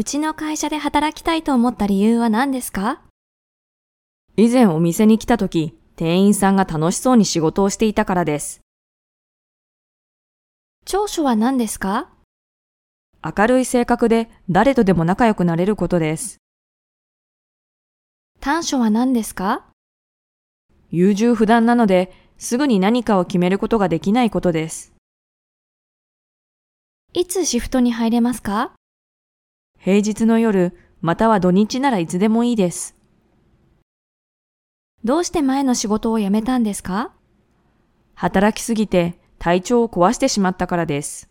うちの会社で働きたいと思った理由は何ですか？以前お店に来た時、店員さんが楽しそうに仕事をしていたからです。長所は何ですか？明るい性格で誰とでも仲良くなれることです。短所は何ですか？優柔不断なので、すぐに何かを決めることができないことです。いつシフトに入れますか？平日の夜、または土日ならいつでもいいです。どうして前の仕事を辞めたんですか？働きすぎて体調を壊してしまったからです。